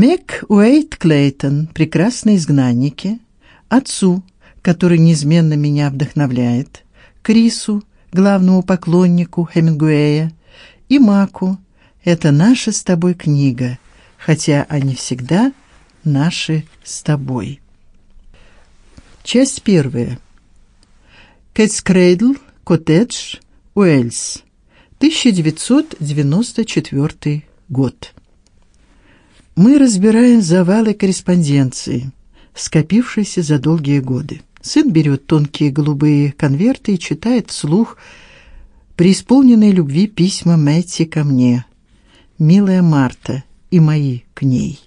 Мэг Уэйт Клейтон, прекрасные изгнанники, отцу, который неизменно меня вдохновляет, Крису, главному поклоннику Хемингуэя, и Маку. Это наша с тобой книга, хотя они всегда наши с тобой. Часть первая. Кэтскрейдл, коттедж, Уэльс. 1994 год. Мы разбираем завалы корреспонденции, скопившейся за долгие годы. Сын берет тонкие голубые конверты и читает вслух преисполненные любви письма Мэтти ко мне. Милая Марта и мои к ней.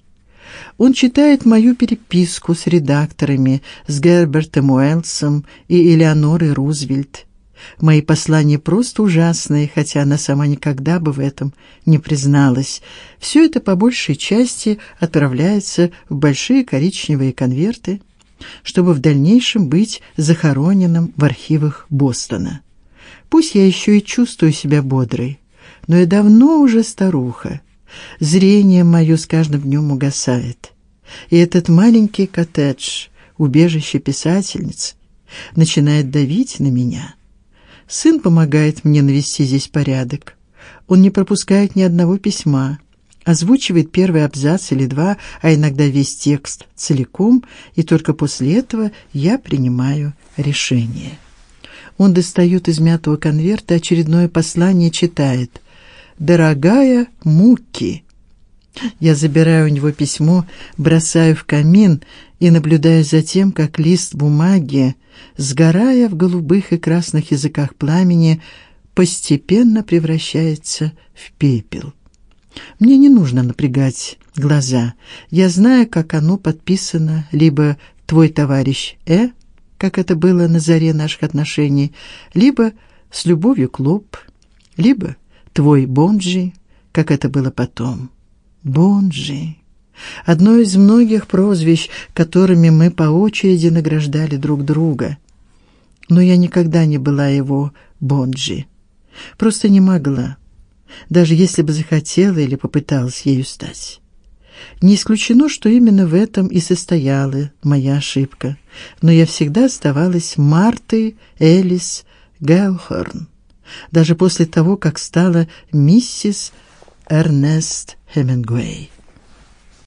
Он читает мою переписку с редакторами, с Гербертом Уэллсом и Элеонорой Рузвельт. Мои послания просто ужасные, хотя она сама никогда бы в этом не призналась. Все это по большей части отправляется в большие коричневые конверты, чтобы в дальнейшем быть захороненным в архивах Бостона. Пусть я еще и чувствую себя бодрой, но я давно уже старуха. Зрение мое с каждым днем угасает. И этот маленький коттедж, убежище писательницы, начинает давить на меня. Сын помогает мне навести здесь порядок. Он не пропускает ни одного письма, озвучивает первый абзац или два, а иногда весь текст целиком, и только после этого я принимаю решение. Он достает из мятого конверта очередное послание, читает: "Дорогая Муки, я забираю у него письмо, бросаю в камин и наблюдаю за тем, как лист бумаги, сгорая в голубых и красных языках пламени, постепенно превращается в пепел. Мне не нужно напрягать глаза. Я знаю, как оно подписано либо твой товарищ Э, как это было на заре наших отношений, либо с любовью Клоп, либо твой Бонджи, как это было потом. Бонджи. Одно из многих прозвищ, которыми мы по очереди награждали друг друга. Но я никогда не была его Бонджи. Просто не могла, даже если бы захотела или попыталась ею стать. Не исключено, что именно в этом и состояла моя ошибка, но я всегда оставалась Мартой Элис Гелхорн, даже после того, как стала миссис Ernest Hemingway.